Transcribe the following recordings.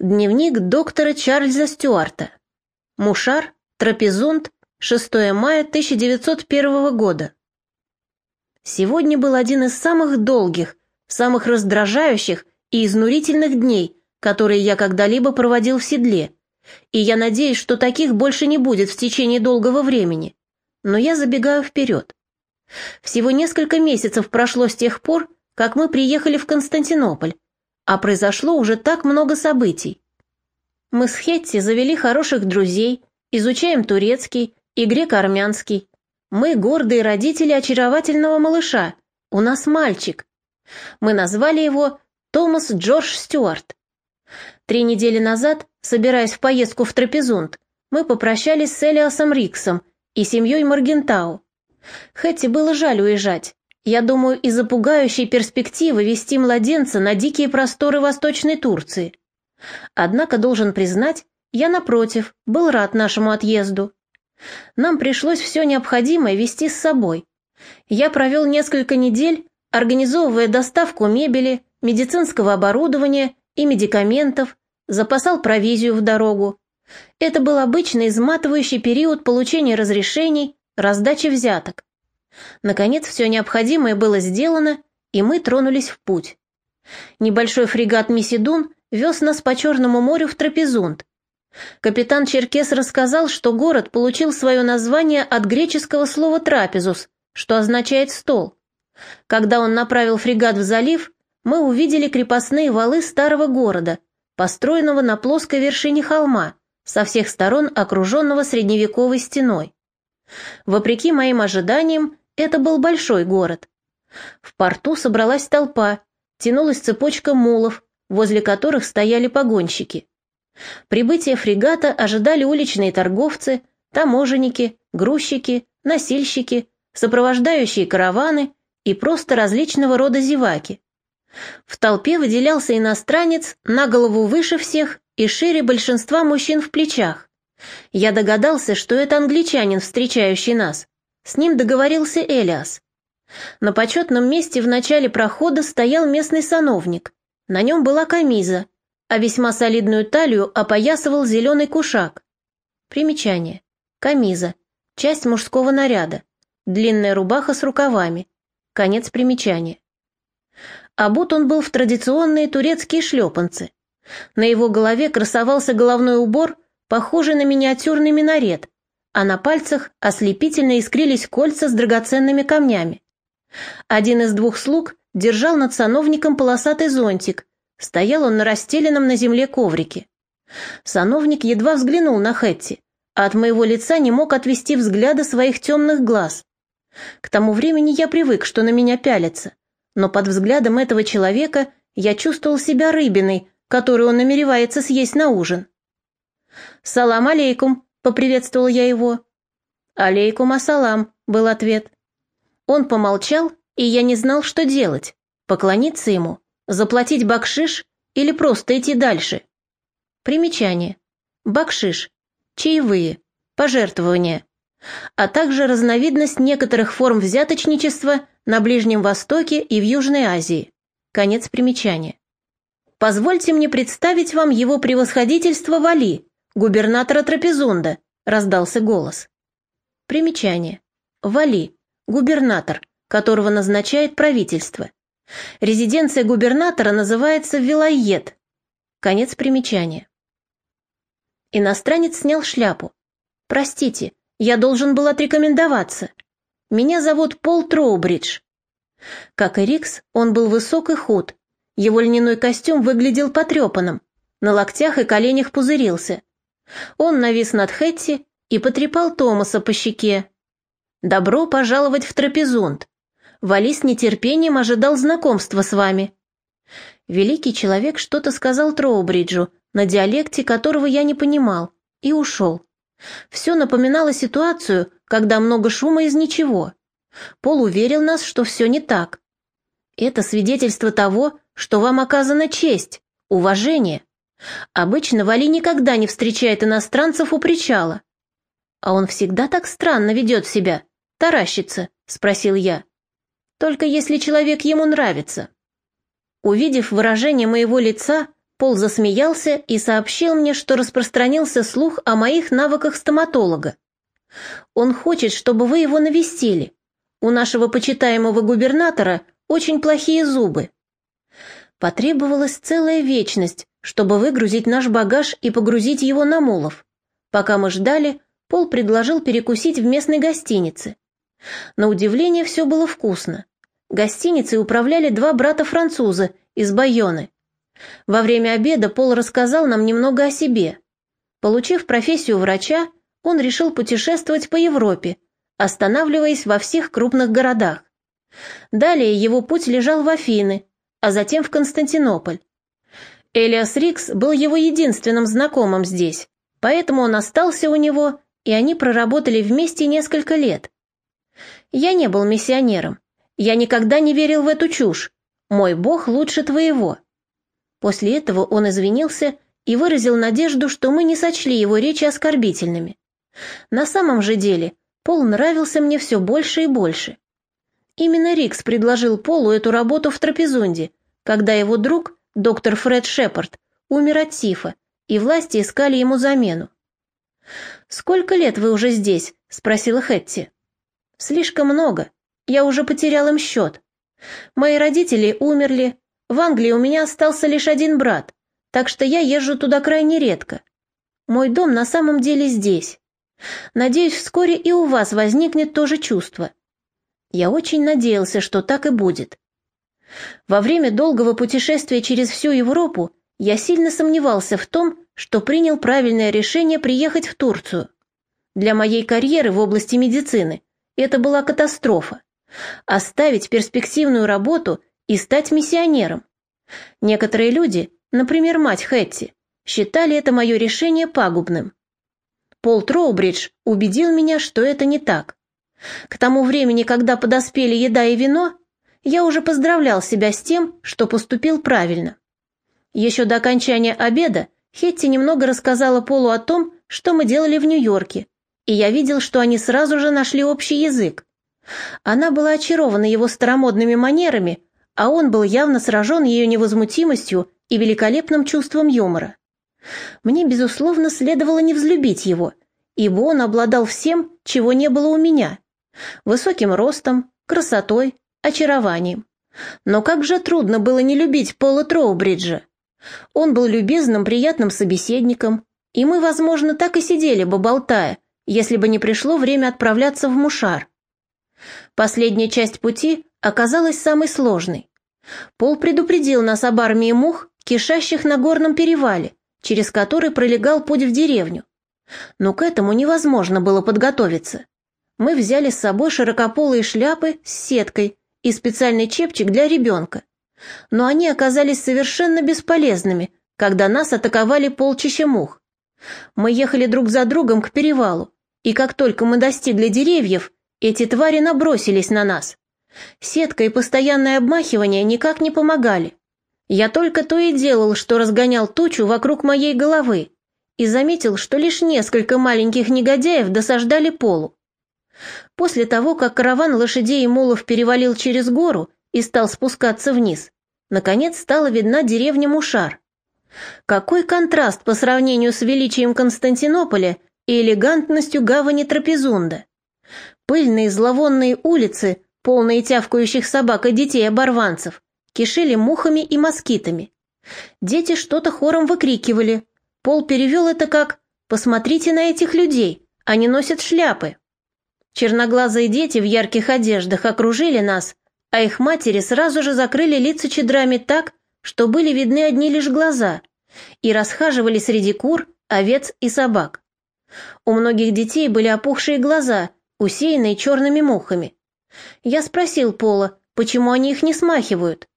Дневник доктора Чарльза Стюарта. Мушар, Трапезунд, 6 мая 1901 года. Сегодня был один из самых долгих, самых раздражающих и изнурительных дней, которые я когда-либо проводил в седле, и я надеюсь, что таких больше не будет в течение долгого времени. Но я забегаю вперед. Всего несколько месяцев прошло с тех пор, как мы приехали в Константинополь, а произошло уже так много событий. Мы с Хетти завели хороших друзей, изучаем турецкий и греко-армянский. Мы гордые родители очаровательного малыша, у нас мальчик. Мы назвали его Томас Джордж Стюарт. Три недели назад, собираясь в поездку в Трапезунд, мы попрощались с Элиасом Риксом и семьей Маргентау. Хэтти было жаль уезжать, я думаю, из-за пугающей перспективы вести младенца на дикие просторы Восточной Турции. Однако, должен признать, я, напротив, был рад нашему отъезду. Нам пришлось все необходимое вести с собой. Я провел несколько недель, организовывая доставку мебели, медицинского оборудования и медикаментов, запасал провизию в дорогу. Это был обычный изматывающий период получения разрешений, раздачи взяток. Наконец, все необходимое было сделано, и мы тронулись в путь. Небольшой фрегат «Меседун» вез нас по Черному морю в Трапезунд. Капитан Черкес рассказал, что город получил свое название от греческого слова «трапезус», что означает «стол». Когда он направил фрегат в залив, мы увидели крепостные валы старого города, построенного на плоской вершине холма, со всех сторон окруженного средневековой стеной. Вопреки моим ожиданиям, это был большой город. В порту собралась толпа, тянулась цепочка мулов, возле которых стояли погонщики. Прибытие фрегата ожидали уличные торговцы, таможенники, грузчики, носильщики, сопровождающие караваны и просто различного рода зеваки. В толпе выделялся иностранец на голову выше всех и шире большинства мужчин в плечах. Я догадался, что это англичанин, встречающий нас. С ним договорился Элиас. На почетном месте в начале прохода стоял местный сановник. На нем была камиза, а весьма солидную талию опоясывал зеленый кушак. Примечание. Камиза. Часть мужского наряда. Длинная рубаха с рукавами. Конец примечания. Обут он был в традиционные турецкие шлепанцы. На его голове красовался головной убор, похожий на миниатюрный минарет, а на пальцах ослепительно искрились кольца с драгоценными камнями. Один из двух слуг держал над сановником полосатый зонтик, стоял он на расстеленном на земле коврике. Сановник едва взглянул на Хэтти, а от моего лица не мог отвести взгляда своих темных глаз. К тому времени я привык, что на меня пялятся, но под взглядом этого человека я чувствовал себя рыбиной, которую он намеревается съесть на ужин. «Салам алейкум», поприветствовал я его. «Алейкум ассалам», — был ответ. Он помолчал, и я не знал, что делать. Поклониться ему, заплатить бакшиш или просто идти дальше. Примечание. Бакшиш. Чаевые. Пожертвования. А также разновидность некоторых форм взяточничества на Ближнем Востоке и в Южной Азии. Конец примечания. Позвольте мне представить вам его превосходительство Вали, губернатора Трапезунда», — раздался голос. Примечание. Вали, губернатор, которого назначает правительство. Резиденция губернатора называется Вилайет. Конец примечания. Иностранец снял шляпу. «Простите, я должен был отрекомендоваться. Меня зовут Пол Троубридж». Как и Рикс, он был высок и худ. Его льняной костюм выглядел потрепанным. На локтях и коленях пузырился. Он навис над Хэтти и потрепал Томаса по щеке. «Добро пожаловать в трапезунд. Вали с нетерпением ожидал знакомства с вами». Великий человек что-то сказал Троубриджу, на диалекте которого я не понимал, и ушел. Все напоминало ситуацию, когда много шума из ничего. Пол уверил нас, что все не так. Это свидетельство того, что вам оказана честь, уважение. Обычно Вали никогда не встречает иностранцев у причала. А он всегда так странно ведет себя, таращится, спросил я. Только если человек ему нравится. Увидев выражение моего лица, Пол засмеялся и сообщил мне, что распространился слух о моих навыках стоматолога. Он хочет, чтобы вы его навестили. У нашего почитаемого губернатора очень плохие зубы. Потребовалась целая вечность, чтобы выгрузить наш багаж и погрузить его на мулов. Пока мы ждали, Пол предложил перекусить в местной гостинице. На удивление все было вкусно. Гостиницей управляли два брата-француза из Байоны. Во время обеда Пол рассказал нам немного о себе. Получив профессию врача, он решил путешествовать по Европе, останавливаясь во всех крупных городах. Далее его путь лежал в Афины, а затем в Константинополь. Элиас Рикс был его единственным знакомым здесь, поэтому он остался у него, и они проработали вместе несколько лет. Я не был миссионером. Я никогда не верил в эту чушь. Мой Бог лучше твоего. После этого он извинился и выразил надежду, что мы не сочли его речи оскорбительными. На самом же деле, Пол нравился мне все больше и больше. Именно Рикс предложил Полу эту работу в Трапезунде, когда его друг, доктор Фред Шепард, умер от тифа, и власти искали ему замену. «Сколько лет вы уже здесь?» — спросила Хэтти. «Слишком много. Я уже потерял им счет. Мои родители умерли. В Англии у меня остался лишь один брат, так что я езжу туда крайне редко. Мой дом на самом деле здесь. Надеюсь, вскоре и у вас возникнет то же чувство. Я очень надеялся, что так и будет. Во время долгого путешествия через всю Европу я сильно сомневался в том, что принял правильное решение приехать в Турцию. Для моей карьеры в области медицины это была катастрофа. Оставить перспективную работу и стать миссионером. Некоторые люди, например, мать Хэтти, считали это мое решение пагубным. Пол Троубридж убедил меня, что это не так. К тому времени, когда подоспели еда и вино, я уже поздравлял себя с тем, что поступил правильно. Еще до окончания обеда Хетти немного рассказала Полу о том, что мы делали в Нью-Йорке, и я видел, что они сразу же нашли общий язык. Она была очарована его старомодными манерами, а он был явно сражен ее невозмутимостью и великолепным чувством юмора. Мне, безусловно, следовало не взлюбить его, ибо он обладал всем, чего не было у меня высоким ростом, красотой, очарованием. Но как же трудно было не любить Пола Троубриджа. Он был любезным, приятным собеседником, и мы, возможно, так и сидели бы, болтая, если бы не пришло время отправляться в Мушар. Последняя часть пути оказалась самой сложной. Пол предупредил нас об армии мух, кишащих на горном перевале, через который пролегал путь в деревню. Но к этому невозможно было подготовиться мы взяли с собой широкополые шляпы с сеткой и специальный чепчик для ребенка. Но они оказались совершенно бесполезными, когда нас атаковали полчища мух. Мы ехали друг за другом к перевалу, и как только мы достигли деревьев, эти твари набросились на нас. Сетка и постоянное обмахивание никак не помогали. Я только то и делал, что разгонял тучу вокруг моей головы, и заметил, что лишь несколько маленьких негодяев досаждали полу. После того, как караван лошадей и мулов перевалил через гору и стал спускаться вниз, наконец стала видна деревня Мушар. Какой контраст по сравнению с величием Константинополя и элегантностью гавани Трапезунда. Пыльные зловонные улицы, полные тявкающих собак и детей-оборванцев, кишели мухами и москитами. Дети что-то хором выкрикивали. Пол перевел это как «Посмотрите на этих людей, они носят шляпы». Черноглазые дети в ярких одеждах окружили нас, а их матери сразу же закрыли лица чедрами так, что были видны одни лишь глаза, и расхаживали среди кур, овец и собак. У многих детей были опухшие глаза, усеянные черными мухами. Я спросил Пола, почему они их не смахивают.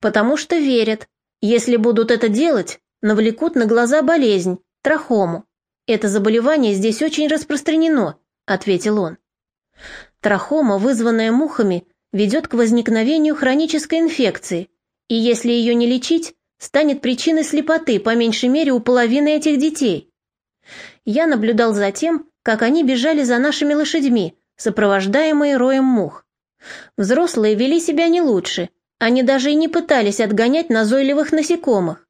Потому что верят. Если будут это делать, навлекут на глаза болезнь, трахому. Это заболевание здесь очень распространено, ответил он. Трахома, вызванная мухами, ведет к возникновению хронической инфекции, и если ее не лечить, станет причиной слепоты по меньшей мере у половины этих детей. Я наблюдал за тем, как они бежали за нашими лошадьми, сопровождаемые роем мух. Взрослые вели себя не лучше, они даже и не пытались отгонять назойливых насекомых.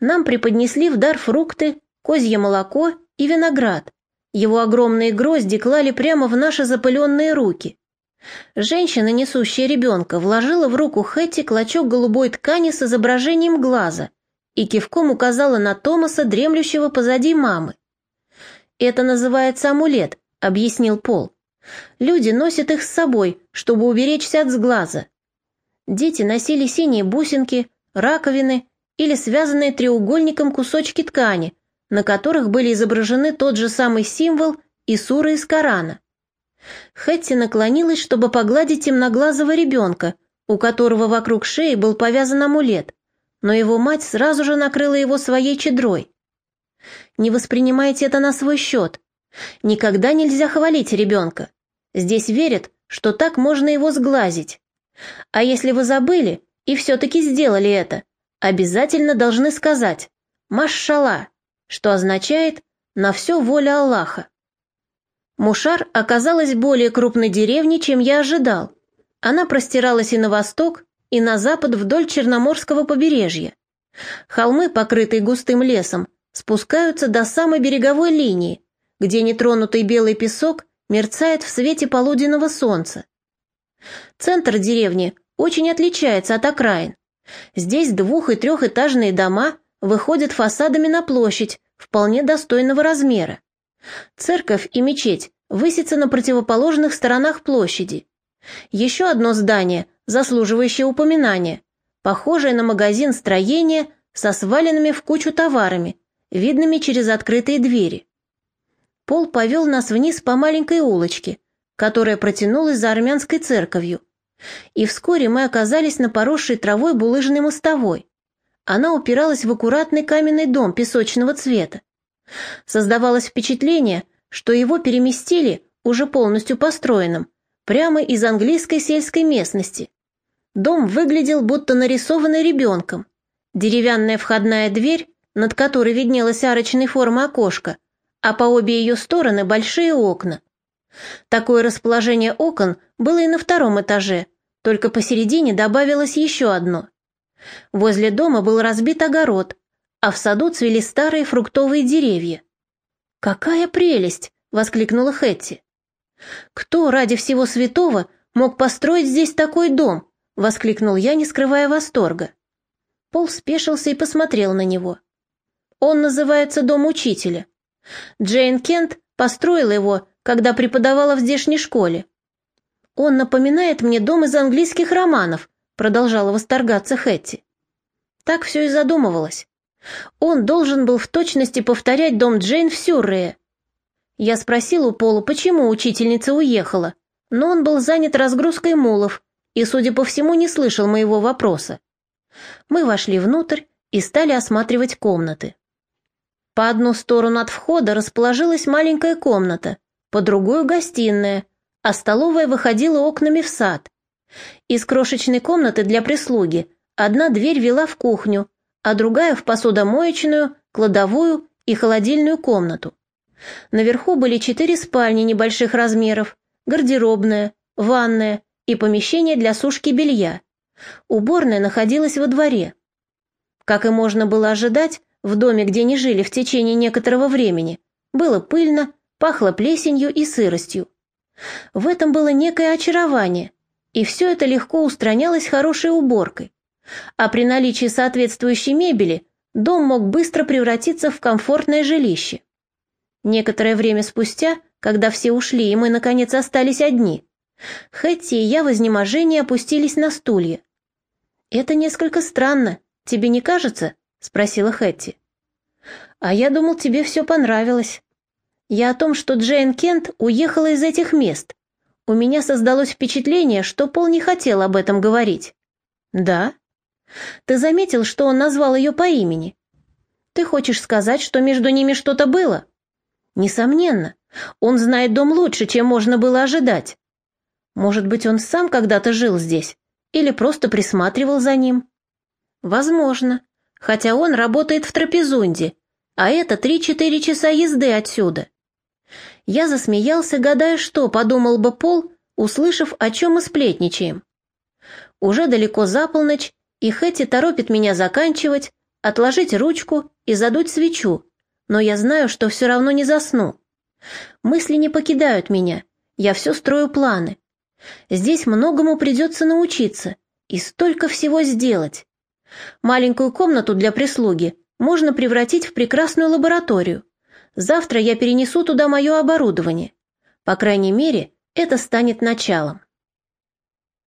Нам преподнесли в дар фрукты, козье молоко и виноград. Его огромные грозди клали прямо в наши запыленные руки. Женщина, несущая ребенка, вложила в руку Хэтти клочок голубой ткани с изображением глаза и кивком указала на Томаса, дремлющего позади мамы. «Это называется амулет», — объяснил Пол. «Люди носят их с собой, чтобы уберечься от сглаза. Дети носили синие бусинки, раковины или связанные треугольником кусочки ткани, на которых были изображены тот же самый символ и суры из Корана. Хэтти наклонилась, чтобы погладить темноглазого ребенка, у которого вокруг шеи был повязан амулет, но его мать сразу же накрыла его своей чедрой. Не воспринимайте это на свой счет. Никогда нельзя хвалить ребенка. Здесь верят, что так можно его сглазить. А если вы забыли и все-таки сделали это, обязательно должны сказать «Машшала», что означает «на все воля Аллаха». Мушар оказалась более крупной деревней, чем я ожидал. Она простиралась и на восток, и на запад вдоль Черноморского побережья. Холмы, покрытые густым лесом, спускаются до самой береговой линии, где нетронутый белый песок мерцает в свете полуденного солнца. Центр деревни очень отличается от окраин. Здесь двух- и трехэтажные дома выходят фасадами на площадь вполне достойного размера. Церковь и мечеть высятся на противоположных сторонах площади. Еще одно здание, заслуживающее упоминания, похожее на магазин строения со сваленными в кучу товарами, видными через открытые двери. Пол повел нас вниз по маленькой улочке, которая протянулась за армянской церковью, и вскоре мы оказались на поросшей травой булыжной мостовой. Она упиралась в аккуратный каменный дом песочного цвета. Создавалось впечатление, что его переместили, уже полностью построенным, прямо из английской сельской местности. Дом выглядел будто нарисованный ребенком. Деревянная входная дверь, над которой виднелась арочной формы окошко, а по обе ее стороны большие окна. Такое расположение окон было и на втором этаже, только посередине добавилось еще одно. Возле дома был разбит огород, а в саду цвели старые фруктовые деревья. «Какая прелесть!» — воскликнула Хэтти. «Кто ради всего святого мог построить здесь такой дом?» — воскликнул я, не скрывая восторга. Пол спешился и посмотрел на него. «Он называется Дом учителя. Джейн Кент построила его, когда преподавала в здешней школе. Он напоминает мне дом из английских романов, продолжала восторгаться Хэтти. Так все и задумывалось. Он должен был в точности повторять дом Джейн в Сюррее. Я спросил у Пола, почему учительница уехала, но он был занят разгрузкой мулов и, судя по всему, не слышал моего вопроса. Мы вошли внутрь и стали осматривать комнаты. По одну сторону от входа расположилась маленькая комната, по другую — гостиная, а столовая выходила окнами в сад. Из крошечной комнаты для прислуги одна дверь вела в кухню, а другая в посудомоечную, кладовую и холодильную комнату. Наверху были четыре спальни небольших размеров, гардеробная, ванная и помещение для сушки белья. Уборная находилась во дворе. Как и можно было ожидать, в доме, где не жили в течение некоторого времени, было пыльно, пахло плесенью и сыростью. В этом было некое очарование, и все это легко устранялось хорошей уборкой. А при наличии соответствующей мебели дом мог быстро превратиться в комфортное жилище. Некоторое время спустя, когда все ушли и мы, наконец, остались одни, Хэтти и я в изнеможении опустились на стулья. «Это несколько странно, тебе не кажется?» — спросила Хэтти. «А я думал, тебе все понравилось. Я о том, что Джейн Кент уехала из этих мест. У меня создалось впечатление, что Пол не хотел об этом говорить. Да? Ты заметил, что он назвал ее по имени? Ты хочешь сказать, что между ними что-то было? Несомненно. Он знает дом лучше, чем можно было ожидать. Может быть, он сам когда-то жил здесь или просто присматривал за ним? Возможно, хотя он работает в Трапезунде, а это три-четыре часа езды отсюда. Я засмеялся, гадая, что подумал бы Пол, услышав, о чем мы сплетничаем. Уже далеко за полночь, и Хэти торопит меня заканчивать, отложить ручку и задуть свечу, но я знаю, что все равно не засну. Мысли не покидают меня, я все строю планы. Здесь многому придется научиться и столько всего сделать. Маленькую комнату для прислуги можно превратить в прекрасную лабораторию. Завтра я перенесу туда мое оборудование. По крайней мере, это станет началом.